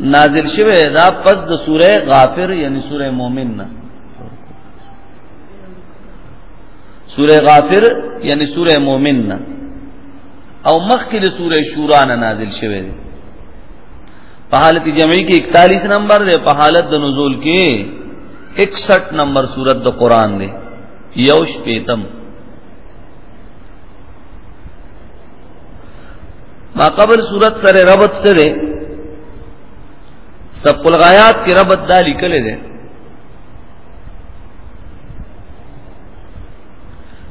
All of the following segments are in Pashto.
نازل شوه دا پس د سوره غافر یعنی سوره مؤمن نه سوره غافر یعنی سوره مؤمن نه او مخکې د سوره شورا نه نازل شوه دی په حالت جمعي کې 41 نمبر دی په حالت د نزول کې 61 نمبر سورت د قران دی یوش پیتم ما قبل صورت سره ربط سره سب الغایات کې ربط دا لیکل دي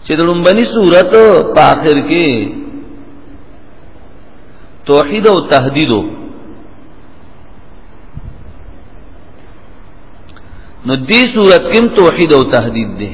چې د لومبني صورت په آخر کې توحید او تهدید نو دې صورت کې توحید او تهدید دي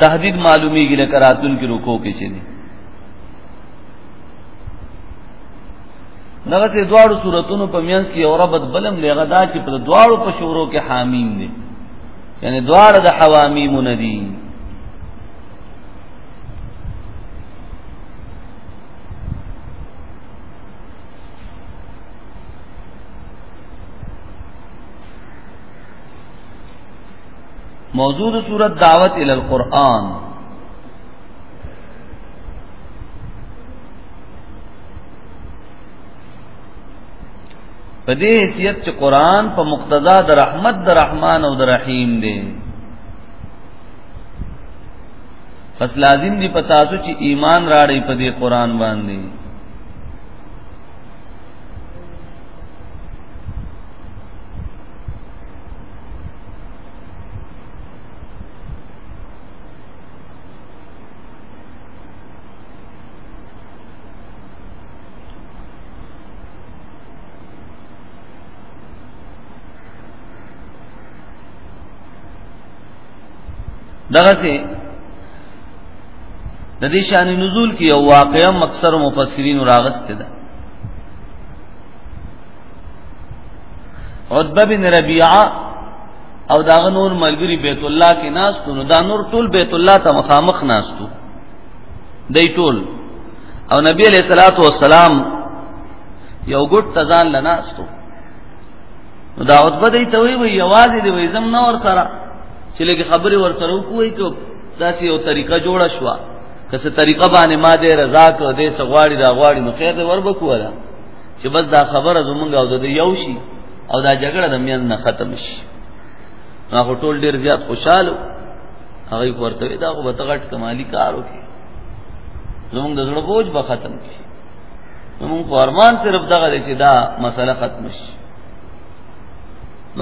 تهدید معلومیږي لکه راتلونکي رکو کې چې دي دغه سي دواړو صورتونو په میانس کې یو ربط بلم دی غدا چې په دواړو په شورو کې حامیم دي یعنی دواړه د حوامیم ندي موضوع د صورت دعوت ال القرآن په دې حیثیت چې قرآن په مقتضا د رحمت د رحمان او د رحیم دی پس لازم دی پتا سو چې ایمان راړی په دې قرآن باندې دغه سي د دې شان نزول کې یو واقعي مقصر مفسرین راغسته ده عتبه بن ربيعه او دا نور ملګری بیت الله کې ناستو نو دا نور ټول بیت الله ته مخامخ ناستو دی ټول او نبی علیہ الصلوۃ والسلام یو ګټ تزان لناستو نو دا عتبه دی ته وی وی یوازې دی وی زم نور سره چې لګي خبري ور سره کوی کو داسې یو طریقه جوړه شوه که څه طریقه باندې ما دې رضا کو دې سغواړي دا غواړي نو خیر دې وربکو ولا چې بس دا خبره زمونږ او د یو شي او دا جګړه د میان نه ختم شي هغه ټول ډیر زیات خوشاله هغه ورته دا خو به غټ کمالی کار وکړي زمونږ د زړه بوج به ختم شي زمونږ په ارمان صرف دغه چې دا مسله ختم شي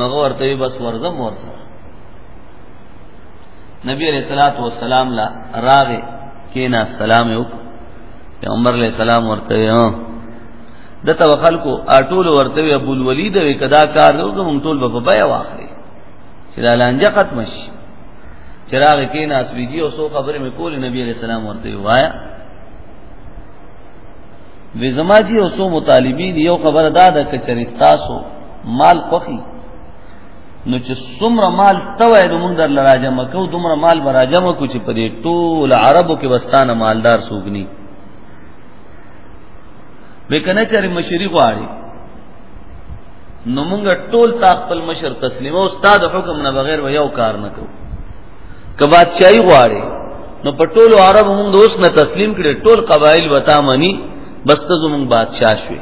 هغه ورته بس ورزم ورسره نبی علیہ الصلات والسلام لا راغه کینا سلام یو پیغمبر علیہ السلام ورته یو دته وخلکو اټول ورته ابو الولید وی کدا کار نو کوم ټول په بیا واخلي چې دا لانجه ختم شي چراغ کینا اسبیجی او سو خبره مې کول نبی علیہ السلام ورته وایا وی زما جی او سو مطالبین یو خبره دا ده کچریستاسو مال خوخي نو چې څومره مال توای د مونږ در لراجه مکو دومره مال براجه مکو چې په دې ټول عربو کې وستانه مالدار سوګني به کنه چې مشری غواړي نو مونږ ټول تا خپل مشر تسلیم او استاد حکم نه بغیر و یو کار نه کو که بادشاہي غواړي نو په ټول عرب مونږ دوست نه تسلیم کړي ټول قبایل وتا منی بس ته زمونږ بادشاہ شوي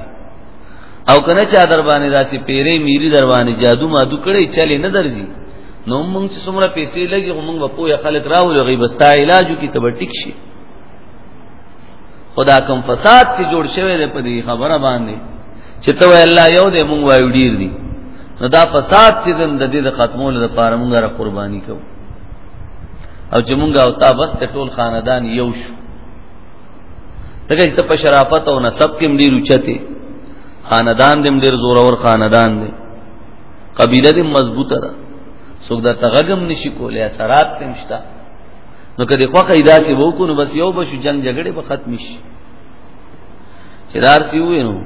او کنه چا در باندې داسې پیری میری در باندې جادو مادو کړی چلی نه درځي نو موږ چې څومره پیسې لګي خو موږ به پوهه خلک راولې غیبستا علاجو کې تبر ټیک شي خدا کوم فساد چې جوړ شوی دی په دې خبره باندې چې ته الله یو دې مونږ وایو ډیر دی نو دا فساد چې د دې د ختمولو لپاره مونږه را قرباني کوو او چې مونږه او تا بس ټول خاندان یو شو دغه چې په شرافت او نسب کې هم ډیر اوچته خاندان دې ډیر زورور خاندان دی قبیله دې مضبوطه ده څوک دا تغګم نشي کولای اثرات تم شته نو کله خو قاعده چې وو کو نو بس یو بشو جنگ جګړه به ختم شي چې دار سی وې نو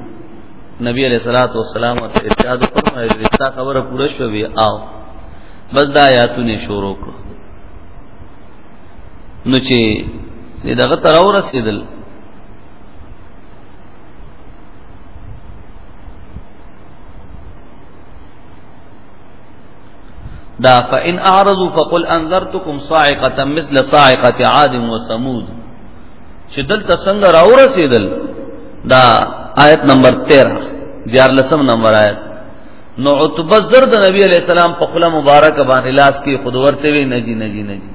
نبی علیہ الصلوۃ والسلام ته ارشاد فرمایي رستا خبره پوره شوه او بس دا آیاتونه شروع کړو نو چې دغه تر ورسېدل دا فإن أعرضوا فقل أنذرتكم صاعقة مثل صاعقة عاد وثمود چې دلته څنګه راورسېدل دا آیت نمبر 13 دیار لسم نمبر آیت نو عتبه زر د نبی علی السلام په خله مبارک باندې لاس کې خود ورته وی نجی نجی نجی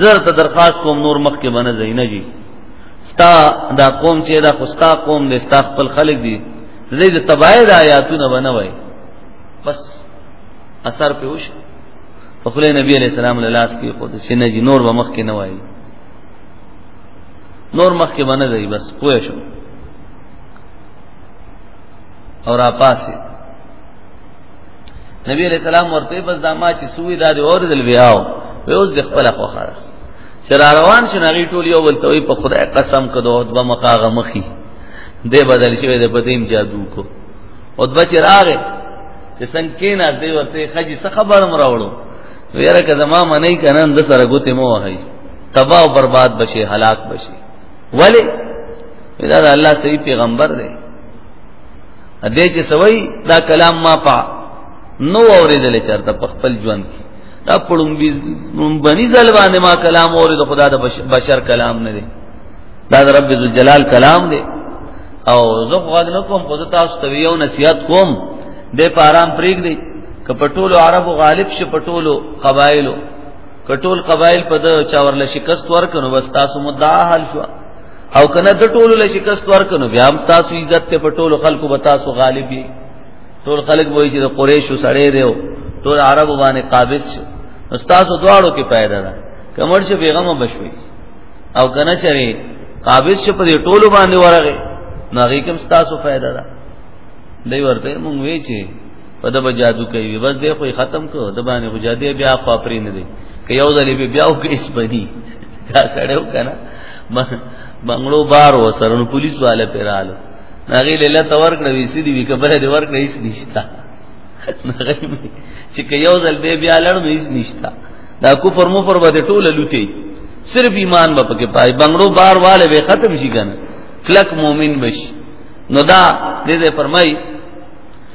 زر ته درخواست کوم نور مخ کې باندې زینه جی ستا دا قوم چې دا خوستا قوم دې ستا خپل خلق دي زید تبای د آیاتونه بنوي بس اثر په وش په خله نبی علی السلام له لاس کې خود چې نجی نور به مخ کې نه وای نور مخ کې باندې بس پوه شو او را پاسې نبی علیہ السلام ورته بس دا ما چې سوی دا دی اوردل بیاو وې اوس د خپل خوخه چې را روان شو نغی ټول یو ولته وي په خدای قسم کده او دبا مقاغه مخي دې بدل شوی د پدیم جادو کو او دبا چې راغې چې څنګه کینا دې ورته خجی څه خبر مراوړو ویره که زما منې کنه د سره ګوتې مو وهي تباہ او برباد بشي هلاک بشي ولی دا الله صحیح پیغمبر دی دې چې سوي دا کلام ما پا نو اوریدل چرته په خپل ژوند کې دا پړمبي بني ځلوانه ما کلام اورید خدا د بشر کلام نه دی دا د رب ذل جلال کلام دی او زه غوږ نه کوم خو تاسو ته یو نصیحت کوم د پارام پریګ دی کپټولو عربو غالب ش پټولو قبایلو کټول قبایل په د چاورله شکست ورکنو بس تاسو مدعا حل شو او کنه ته ټول له شکست ورکنو بیا هم تاسو عزت ته په ټول خلکو به تاسو غالب یې ټول خلک وایي چې د قریشو سړی دی ټول عرب باندې قابض شو استادو دواړو کې پیدا ده کمر شو بیغم بشوي او کنه چری قابض شو په ټول باندې ورغه ناغي کوم تاسو پیدا ده دی ورته مونږ وی چې په دبا جادو کوي بس دی خو ختم کو د باندې خو جادي بیا خو پرې نه دی که یو ځلې بیا او کې اسپدي دا سړیو کنه بنگلو بار و سره نو پولیس والے پیرالو هغه لیله تور کړ وی سیدی وی کبره دی ور کړ هیڅ نشتا چې که یو ځل به بیا لړ نو هیڅ نشتا دا کفر مو پر باندې ټول لوټي صرف ایمان به پکې پای بنگلو بار والے به ختم شي کنه کلک مؤمن بشي نو دا دې دې فرمای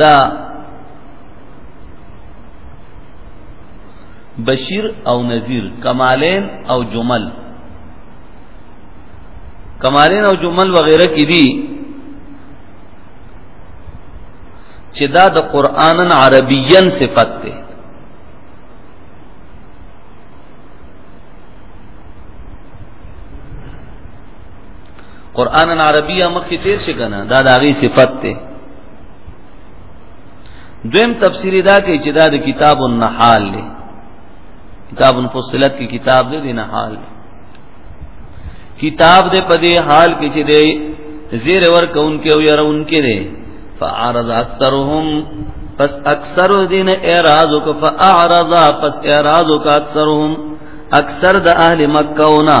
دا بشیر او نذیر کمالین او جمل کمالین او جمل وغیرہ کې دي چې دا د قران عربین صفت ده قران عربیه مخکې تیر شي کنه دا د هغه صفت ده دویم تفسیری دا کوي چې دا د کتاب النحال دی کتاب الفصلت کی کتاب دی د نحال دی کتاب دې په دې حال کې چې دې زیر ور کون کې او يرون کې دې فعرض اکثرهم پس اکثر دین اعراض کو فاعرض پس اعراض کو اکثرهم اکثر د اهل مکه ونا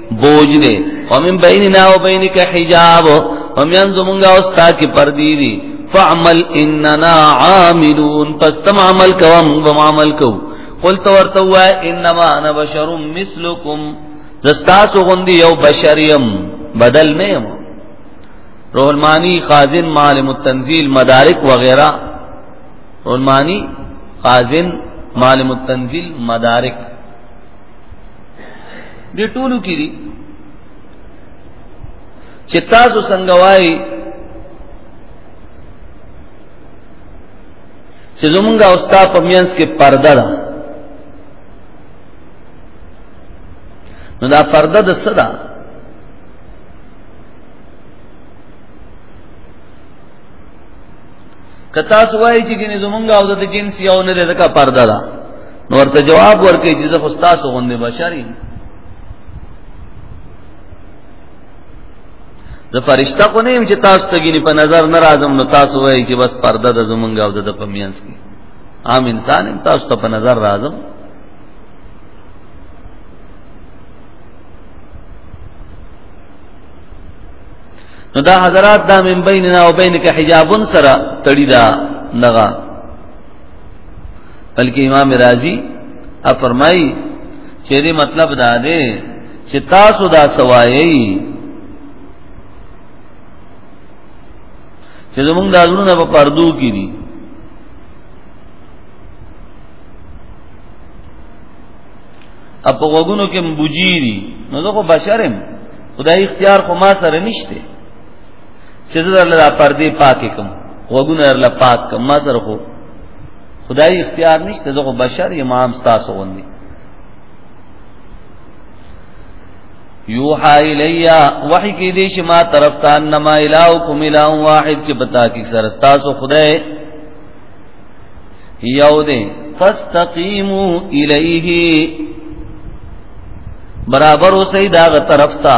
بوج دے ومن بیننا و بینک حجاب ومن زمونگا استا کی پردی دی فعمل اننا عاملون پس تم عمل کوا مونگ بم عمل کو قلت ورتوا انما انا بشر مثلکم زستاسو غندی یو بشریم بدل نیم روح المانی خازن معلم التنزیل مدارک وغیرہ روح المانی خازن معلم التنزیل مدارک دې ټولو کې دي چې تاسو څنګه وایي چې زمونږ او ستا په مینس کې پرده ده نو دا پرده د څه ده که تاسو وایي چې ګینه زمونږ او د جنس یو نه ده ځکه پرده ده نو ورته جواب ورکړي چې زه خو تاسو غوندې بشری زه فرشتہ خو نه يم چې تاسو ته ګینه په نظر نه راځم نو تاسو وایي چې بس پرده د زمونږ او د په میانس کې عام انسان هم تاسو ته په نظر راځم نو دا حضرات دا من بیننا و بینک حجابن سره تړی دا نغا بلکې امام رازی ا فرمایي چې دې مطلب دا دی چې تاسو دا سوایي چې زمونږ د ازونه په پردو کې دي اپ وګونو کې مبوجيري نو زه خو بشرم خدای اختیار خو ما سره نشته چې زه درله دا پردې پاکې کوم وګونه درله پاک کوم ما سره خو خدای اختیار نشته زه خو بشر یم عام ستاسو غوندي یوحا الیا وحی کی دیش ما طرف تا انما الہکم الہ واحد چې بتا کی سرستا سو خدای یو دے فاستقیمو الیه برابر اوسې دا طرف تا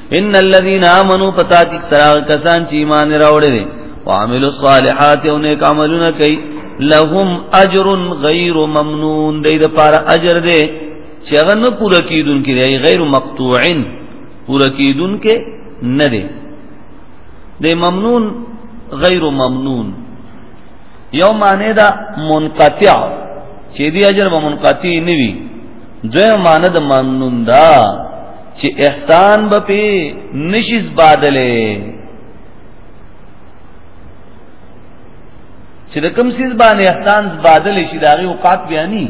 ان الذين امنوا فتاك سراغ کسان چې ایمان راوړي دي وعملوا الصالحات او نیک عملونه کوي لهم اجر غیر ممنون دې د پاره اجر دې چې هغه نه پوره کیدون کې دی غیر مقطوعن پوره کیدون کې نه دی د ممنون غیر ممنون یو معنی دا منقطع چې دی اجر به منقطع نه وي دوی معنی د ممنون دا چې احسان به پی نشیز بادلې چې د کوم سیز باندې احسان بادل شي دا غي وقات بیانی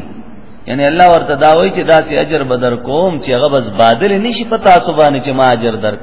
یعنی الله ورته دا وایي چې دا سي اجر بدر کوم چې هغه بس بادل نشي پتا سو باندې چې ما اجر درک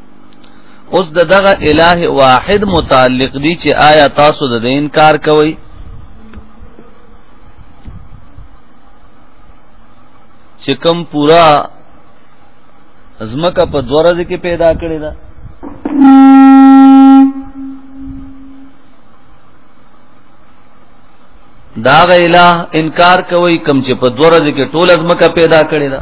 اوس دغه الہ واحد متعلق دي چې آیا تاسو د انکار کوئ چې کوم پورا زمکه په دوه ورځې کې پیدا کړی دا دا غیلا انکار کوي کم چې په دوه ورځې کې ټول زمکه پیدا کړی دا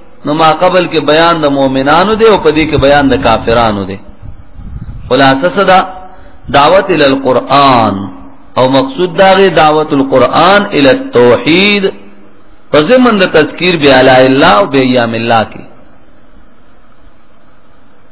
نو ما قبل کې بیان د مؤمنانو دی او په دې کې بیان د کافرانو دی خلاصه صدا دعوت ال القرآن او مقصود داغه دعوت القرآن ال التوحید په زمند تذکیر بیا لا الله او بیا یام الله کې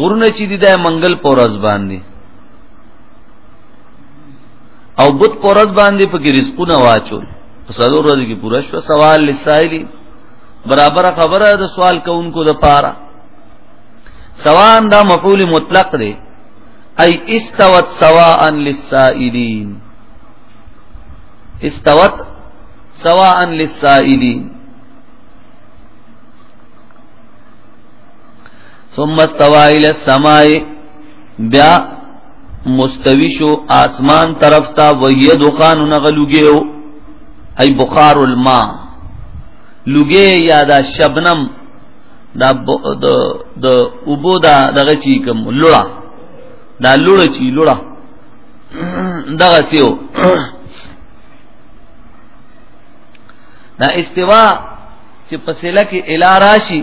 غرونه چې دي د منګل پورز باندې او بت پورز باندې په کې رزقونه واچول په څلور ورځې کې پوره شو سوال لسایلی برابر خبره د سوال کوونکو د پاره سوان دا مفعول مطلق دی ای استوت سواء للسائلین استوت سواء للسائلین ثم استوى الى السماء بیا مستوی شو آسمان طرف ته وهي دخان نغلوګیو ای بخار الماء لوګي یا دا شبنم دا د د اوبو دا دغه چی کوم لړا دا لړ چی لړا دغه سیو دا استوا چې پسله کې الاراشي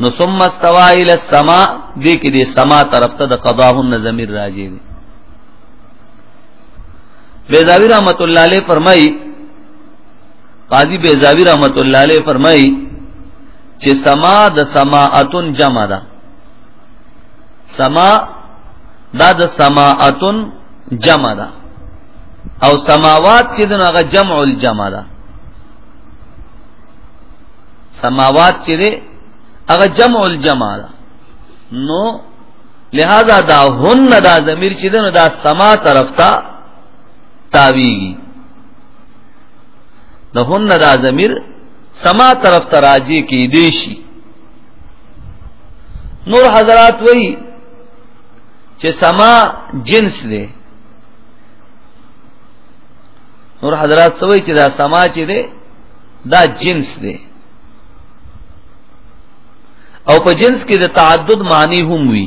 نو ثم استوى الى السماء دې کې دې سما طرف ته د قضاهن ضمیر راځي دي بیزاوی رحمت الله علیه فرمایي قاضی بیزاوی رحمت الله علیه فرمایي چې سما د سماعتن جمع ده سما دا د سماعتن جمع ده او سماوات چې دغه جمع الجمع ده سماوات چې دی هغه جمع الجمع ده نو لہذا دا هن دا ضمیر چې دنو دا سما طرف ته تاویږي د هن دا ضمیر سما طرف ته راځي کې دی شي نور حضرات وای چې سما جنس دی نور حضرات سوي چې دا سما چې دی دا جنس دی او په جنس کې د تعدد معنی هم وي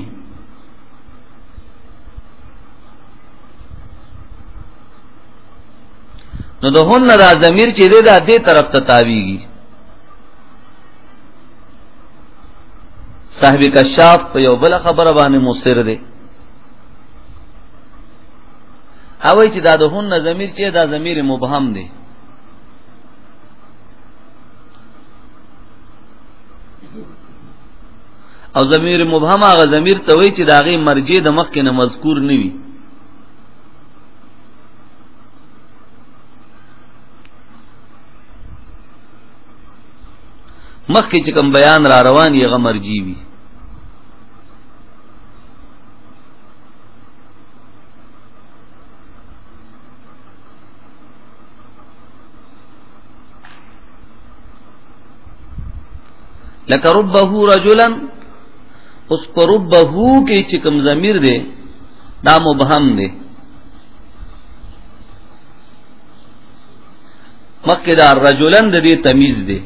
نو د هن دا ضمیر چې دی دا دې طرف ته تاویږي صاحب کشاف په یو بل خبره باندې مصر دی اوی چې دا د هن ضمیر چې دا ضمیر مبهم دی او ضمیر مبهم هغه ضمیر ته وای چې داغه مرجع د مخ کې نه مذکور نه وي مخ کې چې کوم بیان را روان یې غ مرجی وي لك ربه رجلا اوس پر ربه کې چې کوم ضمیر دی دا مبهم دی مکه دا رجلن د دې تمیز دی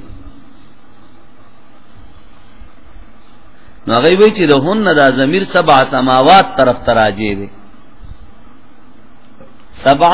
نو هغه وی چې د هن دا ضمیر سبع سماوات طرف تراجه دی سبع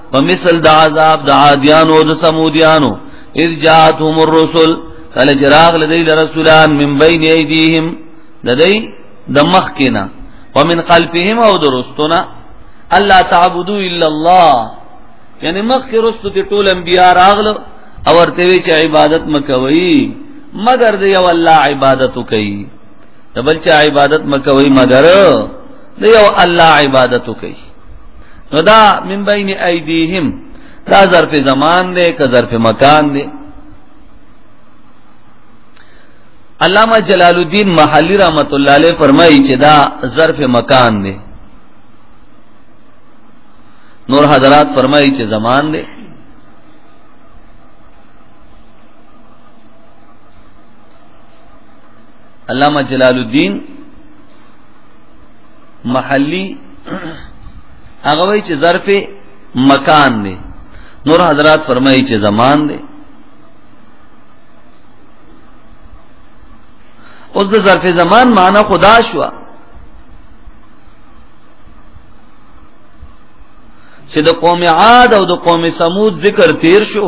په مثل د عذاب د عادیانو او د سمودیانو اذ جاءتهم الرسل کله جراغ لدی رسولان من بین ایدیهم لدی د مخ کینا ومن خلفهم او درستنا الله تعبدو الا الله یعنی مخ کې رستو ته ټول انبیا راغلو او ورته وی چې عبادت مکوي مگر دی یو الله عبادت کوي دبل چې عبادت مکوي مگر دی یو الله عبادت کوي نو دا من بین ایدیهم دا ظرف زمان دی که ظرف مکان دی علامہ جلال الدین محلی رحمت الله علیه فرمایي چې دا ظرف مکان دی نور حضرات فرمایي چې زمان دی علامہ جلال الدین محلی هغه وی چې ظرف مکان دی نور حضرات فرمایي چې زمان دی اوس د ظرف زمان معنی خدا شو چې د قوم عاد او د قوم ثمود ذکر تیر شو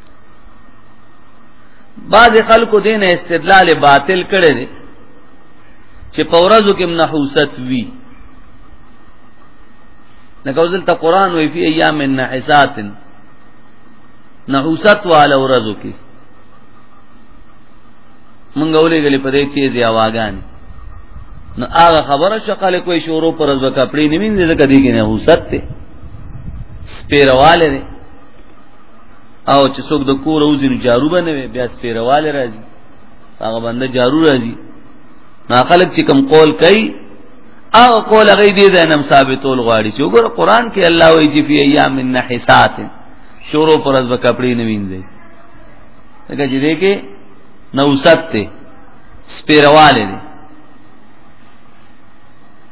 بعض خلکو دین استدلال باطل کړي دي چې په ورځو کې منحوست وی لکه ځل ته قران وی فی ایام النحسات نحوست والا ورځو کې مونږ ولې غلې په دې تیزه اواګان نو هغه خبره شقاله کوئی شورو پر ورځ کپڑے نیمین دې کدی کې نحوست ته سپیرواله او چې څوک د کور او ځینو جارو باندې وي بیا سپیرواله راځي هغه باندې جارو راځي نو خلک چې کم قول کوي او قول هغه دې ده نم ثابتول غواړي چې وګوره قران کې الله وایي چې فی ایام النحسات شورو پر از کپڑے نه وینځي دغه چې دې کې نوسات ته سپیرواله دي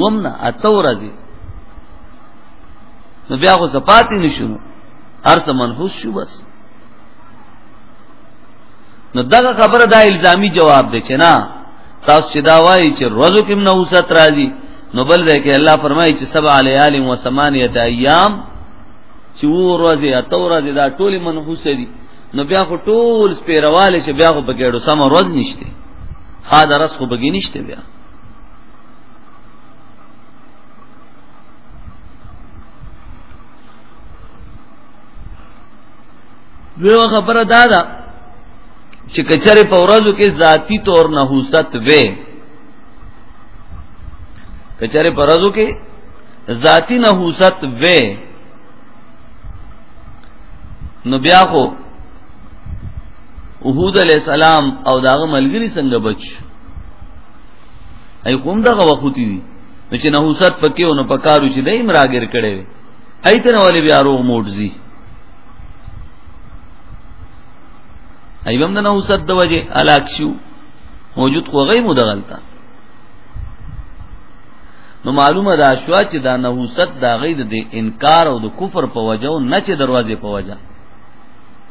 وم نه اته ورځې نو بیا خو زپاتې نشو هر څه منحوس شو بس نو دغه خبره دا الزامی جواب دی چې نه تاسو چې دا وایي چې روزو کې نه اوسات راځي نو بل دی کې الله فرمایي چې سبع لیال و ثمانیه ایام چې و روزي اتو روزي دا ټول منحوس دي نو بیا خو ټول سپیرواله چې بیا خو بګېړو سم روز نشته خا درس خو بګی نشته بیا دویمه خبره دا ده چې کچره په ورځو کې ذاتی طور نحوست وې کچره په ورځو کې ذاتی نحوست وې نو بیا خو وحود علیہ السلام او داغه ملګری څنګه بچ ای کوم دغه وخت دی نو چې نحوست پکې او نو پکارو چې دایم راګر کړي ای تر ولې بیا روغ موټزي ای بم د نحوست د وجه الاک شو موجود خو غي مدغلتا نو معلومه دا شو چې دا نحوست دا غي د انکار او د کفر په وجه او نه چې دروازه په وجه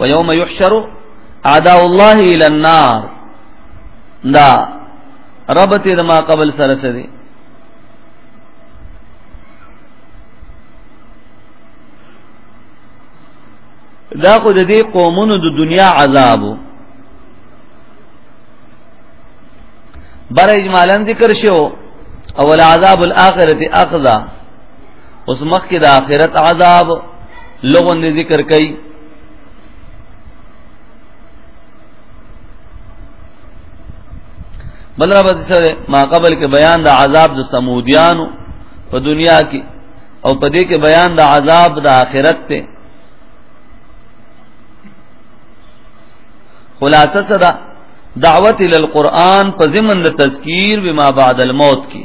و یوم یحشر اعداء الله الى النار دا ربط د ما قبل سره سره دی دا خو د دې قومونو د دنیا عذابو بر اجمالا ذکر شو اول عذاب الاخرته اخذا اوس مخ کې د اخرت عذاب لغون دی ذکر کئی بل را بس سره ما قبل کې بیان د عذاب د سمودیانو په دنیا کې او په دې کې بیان د عذاب د آخرت ته خلاصه صدا دعوت ال القرآن په ضمن د تذکیر بما بعد الموت کې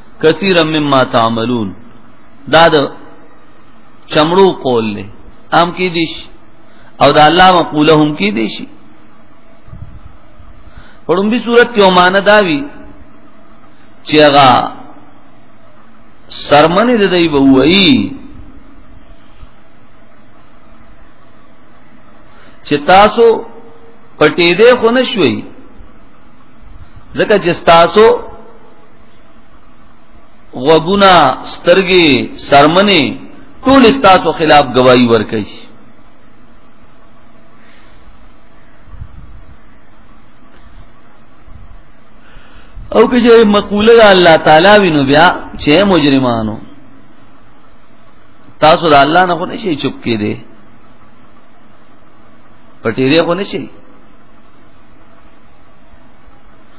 کثیرا مما تعملون دا د چمړو قول له ام کې دي شي او دا الله مقوله هم کې دي شي پړم به صورت کې ومانه داوي چې هغه سرمنه د دی بوئی چې تاسو پټې دې خو نه شوي ځکه چې تاسو غوګونا سترګې سرمنې ټول ستاسو خلاف گواہی ورکړي او که چې مقوله د الله تعالی وینو بیا چې مجرمانو تاسو د الله نه خو نشي چوپ کېده پټې دې خو نشي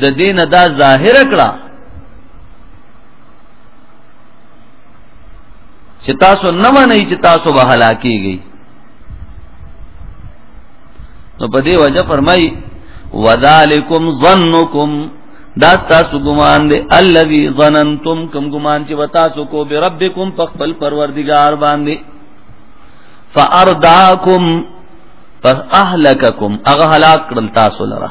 د دین دا ظاهر کړه چې تاسو نه منئ چې تاسو به هلاکیږئ نو په دې وجه فرمای وذالکم ظنکم دا تاسو ګمان دی الذي ظننتم کوم ګمان چې وتاسو کو به ربکم په خپل پروردگار باندې فارداکم پس اهلککم اغه هلاک کړل تاسو لره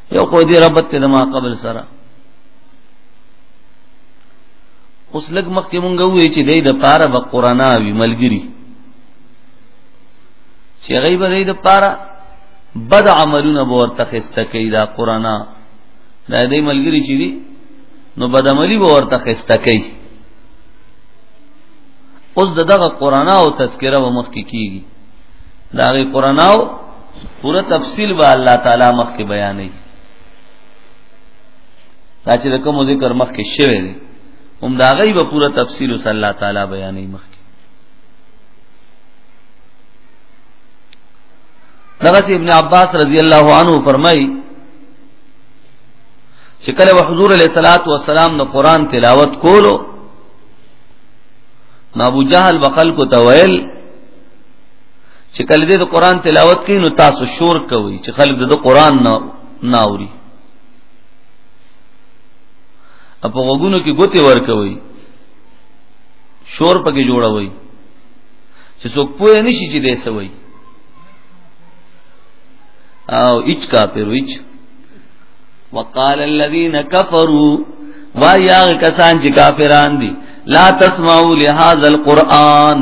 یو کو دی ربط ته ما قبل سره اوس لګ مخکې مونږ وې چې دای د پاره به قران وی ملګری چې غي به دای د پاره بد عملونه به ورته خسته کوي دا قران دا دای ملګری چې دی نو بد عملی به ورته خسته کوي اوس دغه قران او تذکره و مخکې کیږي دا غي قران او پورا تفصیل به الله تعالی مخ کې بیانې دا چې کوم ذکر مخ کې شوی دی هم دا غي به پورا تفصیل صلی الله تعالی بیانې مخ کې دغه ابن عباس رضی الله عنه فرمایي چې کله حضور علیہ الصلات والسلام نو قران تلاوت کولو نو ابو جهل وقل کو تویل چې کله دې د قران تلاوت کوي نو تاسو شور کوي چې خلک د قران نه ناوري په وګونو کې ګوتې ور کوي شور پکې جوړوي چې څوک پوه نشي چې دې سوي او اچ کا پر وچ وقال الذين كفروا وایا کسان چې کافران دي لا تسمعوا لهذا القران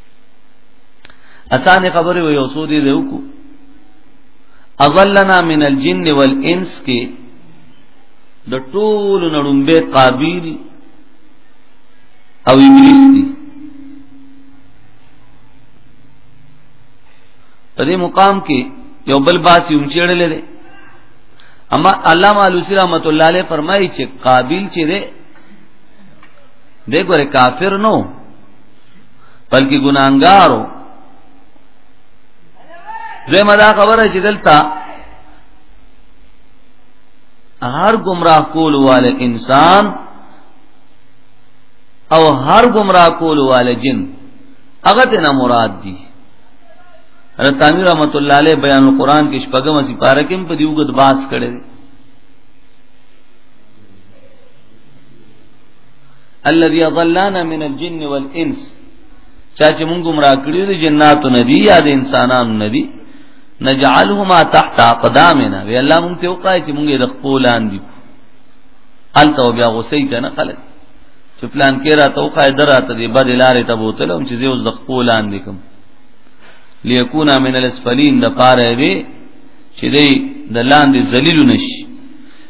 اسانه خبره وي او سودی دی وکړو اضلنا من الجن والانس کې د ټول نړمبه قابیل او ابلیس دي په دې مقام کې یو بل باسی هم چیړلې ده اما علامه علوسی رحمت الله علیه فرمایي چې قابیل چې ده دغه کافر نو بلکې ګناګارو زه ما دا خبره چې دلته هر گمراه کول والے انسان او هر گمراه کول والے جن هغه ته نه مراد دي رتانی رحمت الله علیه بیان القرآن کې شپږم سپاره کې په دیو غد باس کړي الذي ضلانا من الجن والانس چا چې موږ گمراه کړی دي جناتو ندي یا د انسانانو ندي نجعلهما تحت اقدامنا وی الله موږ ته وقای چې موږ د خپل اندي الته بیا غوسې کنه خلک چې پلان کې را ته وقای دراته دی بد لارې ته بوتلم چې زه اوس د خپل اندي کوم ليكون من الاسفلين د پاره وی چې دی د لاندې ذلیل نشي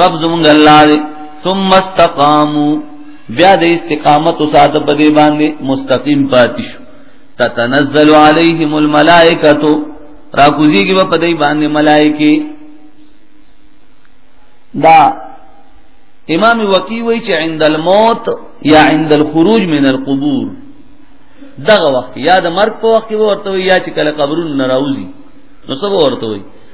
رب زمونږ الله دی ثم استقاموا بیا د استقامت او ساده په دی باندې مستقیم پاتې شو تتنزل عليهم الملائکه را کوزیږي په دی باندې ملائکه دا امام وقی وی چې عند الموت یا عند الخروج من القبور دغه وخت یا د مرګ په وخت کې ورته یا چې کله قبرون ناراضي نو څه ورته وي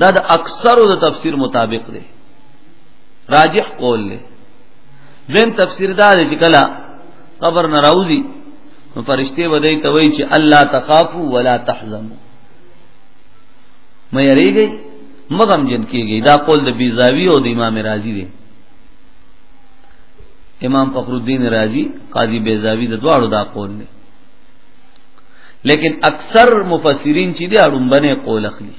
دا د اکثرو د تفسیر مطابق دی راجح قول دی دین تفسیر دا دی چې کله قبر نه راوځي نو فرشته به دی ته وایي چې الله تخافو ولا تحزنوا مې یریږي مغم جن کیږي دا قول د بیزاوی او د امام رازی دی امام فخر الدین رازی قاضی بیزاوی د دواړو دا قول دی لیکن اکثر مفسرین چې دی اړومبنه قول اخلي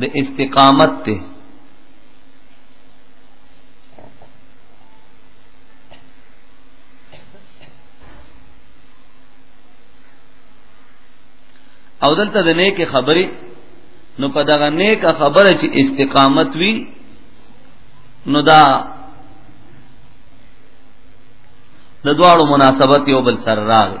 د استقامت ته او دلته د نیک خبرې نو په دغه نیک خبره چې استقامت وي نو دا د دواړو مناسبت یو بل سره راغی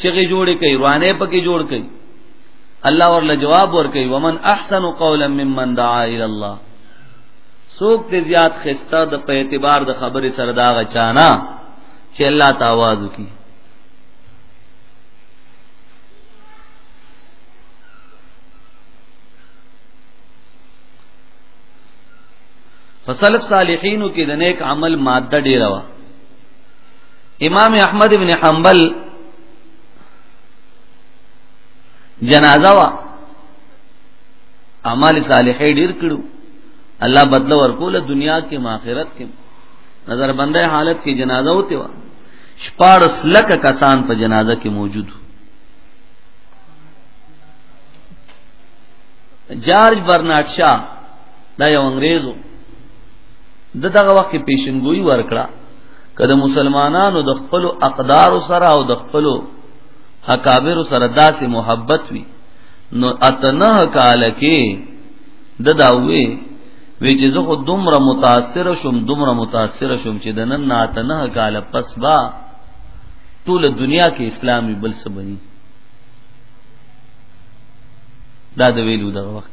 چغې جوړې کوي روانه پکې جوړ کوي الله ورله جواب ور کوي ومن احسن قولا ممن دعا الى الله سوک دې زیات خسته د په اعتبار د خبرې سره دا غچانا چې الله تعاواز کی فسلف صالحینو کې د نیک عمل ماده ډیره وه امام احمد ابن حنبل جنازه وا اعمال صالحې ډیر کړو الله بدل ورکول دنیا کې ما آخرت کې نظر بنده حالت کې جنازه وته وا شپارس لک کسان په جنازه کې موجود جارج برنارد شا دا یو انګريزو د دغه وخت پیشنګوئی ورکړه که د مسلمانانو د خپل اقدار سره او د خپل اکابر سره داسې محبت وي نو اتنه کال کې د داوي وی چې زه خو دومره متاثر شوم دومره متاثر شوم چې د نن نه اتنه کال پس با ټول دنیا کې اسلامي بل څه بني دا د ویلو دغه وخت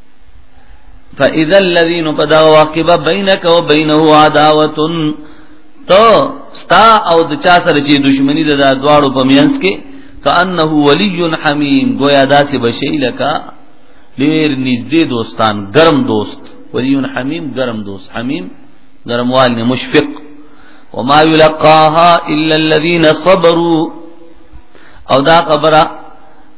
فاذا الذين قد واقب بينك وبينه عداوه تو ستا او د چا سره چې دښمنی ده د دواړو په مینس کې کانه ولی حمیم گویا داسې بشی لکا ډیر نږدې دوستان گرم دوست ولی حمیم گرم دوست حمیم گرموال نه مشفق وما يلقاها الا الذين صبروا او دا خبره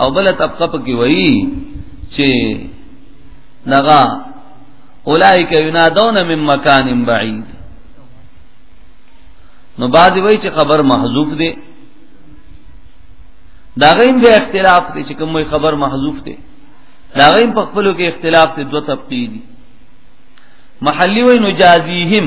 او بل طبقه پکې وایي چې نغا اولائک ینادون من مکان بعید نو بعد وای چې خبر محذوف دی دا غین به اختلاف دی چې کوم خبر محذوف دی دا غین په خپلو کې اختلاف دی دوه طبقې دي محلی وای نو جازیهم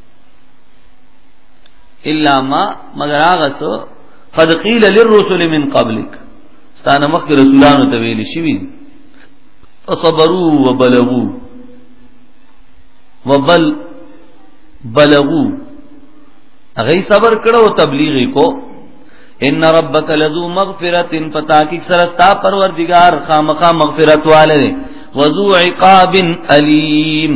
الا ما مگر هغه سو قد قيل للرسل من قبلك ستانه مخک رسولانو ته ویل شوی فصبروا وبلغوا وبل بلغوا هغه صبر کړو تبلیغ کو ان ربک لذو مغفرت پتا کی سره ستا پروردگار خامخا مغفرت والے وذو عقاب الیم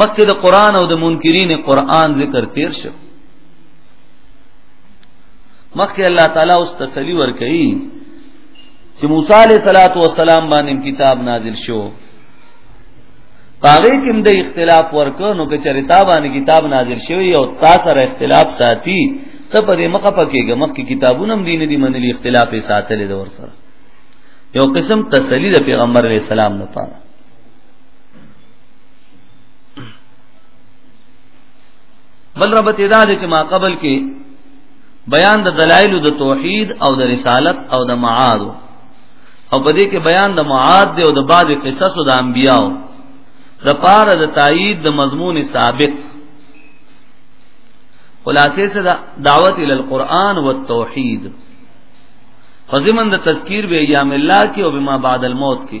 مکه د قران او د منکرین قران ذکر تیر شو مکه الله تعالی اوس تسلی ورکړي چې موسی علیہ الصلات والسلام باندې کتاب نازل شو پاغه کوم د اختلاف ورکو نو که چېرې تا باندې کتاب نازل شوی او تا سره اختلاف ساتي ته په دې مخه پکېږه مخکې کتابونه هم دین دي منلي اختلاف یې ساتلې د ور سره یو قسم تسلی د پیغمبر علیہ السلام نه پاره بل ربط ادا دې چې ما قبل کې بیان د دلایل د توحید او د رسالت او د معاد او په دې کې بیان د معاد دی او د بعد قصص د انبیاو د پاره د تایید د مضمون ثابت خلاصې سره دعوت ال القرآن والتوحید فزمن د تذکیر به ایام الله کې او بما بعد الموت کې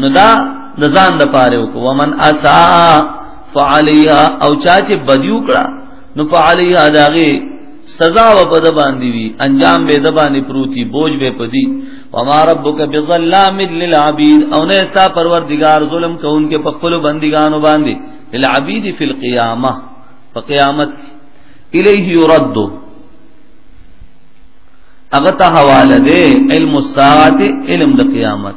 نو دا د ځان د پاره وکړه ومن اسا فعلیا او چا چې بدیو کړه نو فعلیا داغه سزا و په د باندې وی انجام به د باندې پروتي بوج به پدی وما ربک بظلام للعبید او نه ستا پروردگار ظلم کوونکې په خپل بندګانو باندې للعبید فی القیامه په قیامت الیه یرد هغه ته حواله ده علم الساعه علم د قیامت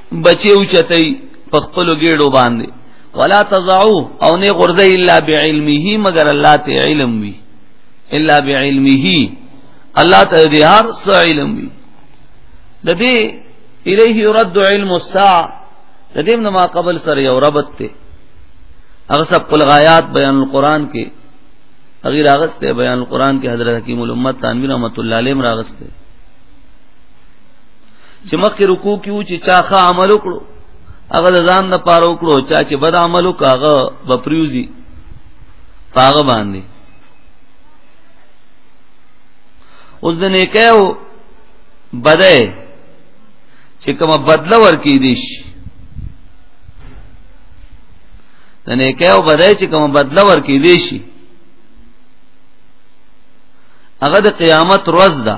بچي او چتای په خپل ګېړو باندې ولا تزعو او نه غرزه الا بعلمه مگر الله ته علم وی الا بعلمه الله ته دې هر څه علم وی د دې الیه يرد علم الساعه د دې نو ما قبل سره یو ربط ته هغه سب کل غایات بیان القرآن کې هغه راغسته بیان القرآن کې حضرت حکیم الامت تنویر رحمت الله علیه راغسته چې مخکې رکوع کې و چې چا ښه عمل وکړو هغه ځان نه پاره وکړو چا چې بد عمل وکړ هغه بپریوزي پاغه باندې اوس د نیکو بده چې کومه بدله ورکی دي شي د نیکو بده چې کومه بدله ورکی دي شي هغه د قیامت ورځ ده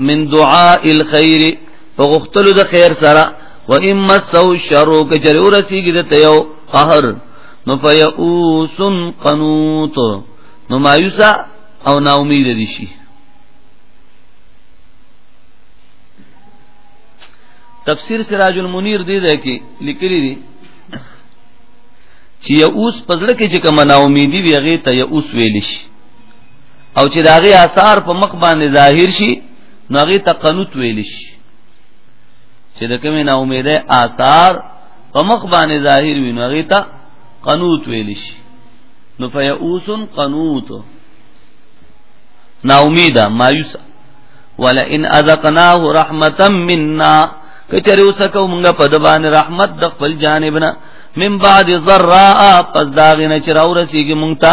من دعاء الخير په غختلو د خیر سره و اما سو شرو که چر ورسیږي د تیو قهر نو فیئوس قنوط نو مایوسا او نا امید دي شي تفسیر سراج المنیر دی ده کې لیکلی دی چې یئوس پزړه کې چې کوم نا امیدي وي هغه ته یئوس ویل شي او چې داغي آثار په مخ باندې ظاهر شي نو هغه تقنوت ویل شي چې د کومې نا امیده آثار په مخ باندې ظاهر وي نو هغه ته قنوت ویل شي نو فیئوس قنوت نا امیده مایوس ولا ان اذقناه رحمتا منا کچره وسکو مونږ په د باندې رحمت د خپل جانبنا من بعد ضراء پس داغنه چر اورسیږي مونږ ته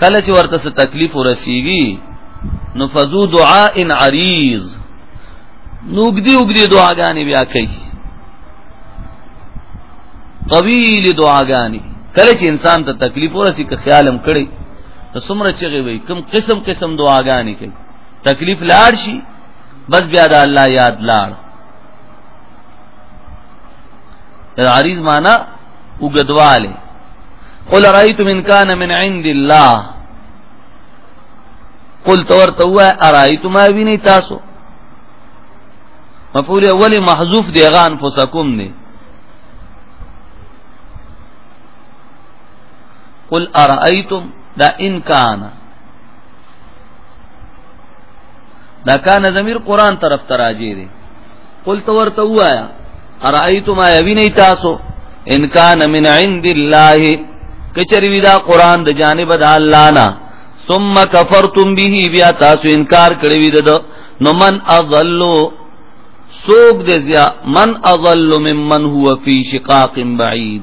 کله چې ورته څه تکلیف ورسیږي نو فزو دعاء عریض نوګدي وګدي دعاګانې بیا کوي طویل دعاګانې کله چې انسان ته تکلیف ورسي که خیالم کړي نو څومره چغې وي کوم قسم قسم دعاګانې کوي تکلیف لاړ شي بس بیا د الله یاد لاړ عریض معنی وګدواله قل رايت من كان من عند الله قل تور تو ارايت ما ویني تاسو مفعول اولی محذوف دی غان فسکم دی قل ارایتم دا ان کان دا کان ضمیر قران طرف تراجی دی قل تو ورته وایا ارایتم یوینی تاسو ان کان من عند الله کچری ودا قران د جانب د الله نه ثم کفرتم به بیا تاسو انکار کړی وی دد نو من اضلوا سوق دې زیا من اضل ممن هو فی شقاق بعید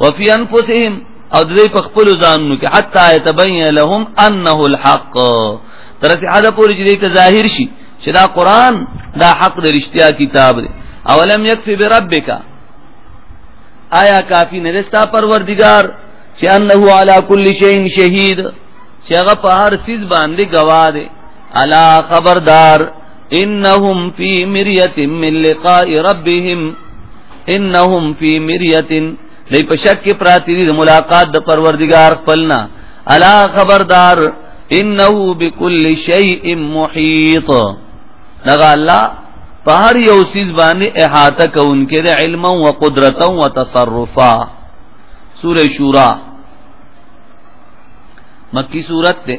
وفي انفسهم او دوی په خپل ځانونو کې حتا يتبين لهم انه الحق ترسه هدا پوری چې ته ظاهر شي چې دا قران دا حق د رښتیا کتاب دی اولم يكفي بربك آیا کافی نه رستا پروردگار چې انه على كل شيء شهید چې هغه په هر سیز باندې گواه دی الا خبردار انهم فی مریت من لقاء ربهم انهم فی مریت دی په شک کې پراتی دي ملاقات د پروردگار خپلنا الا خبردار انه بكل شیء محیط دغه الله په هر یو سیز باندې احاطه کوونکې د علم او قدرت او تصرفا سوره شورا مکی سورت ده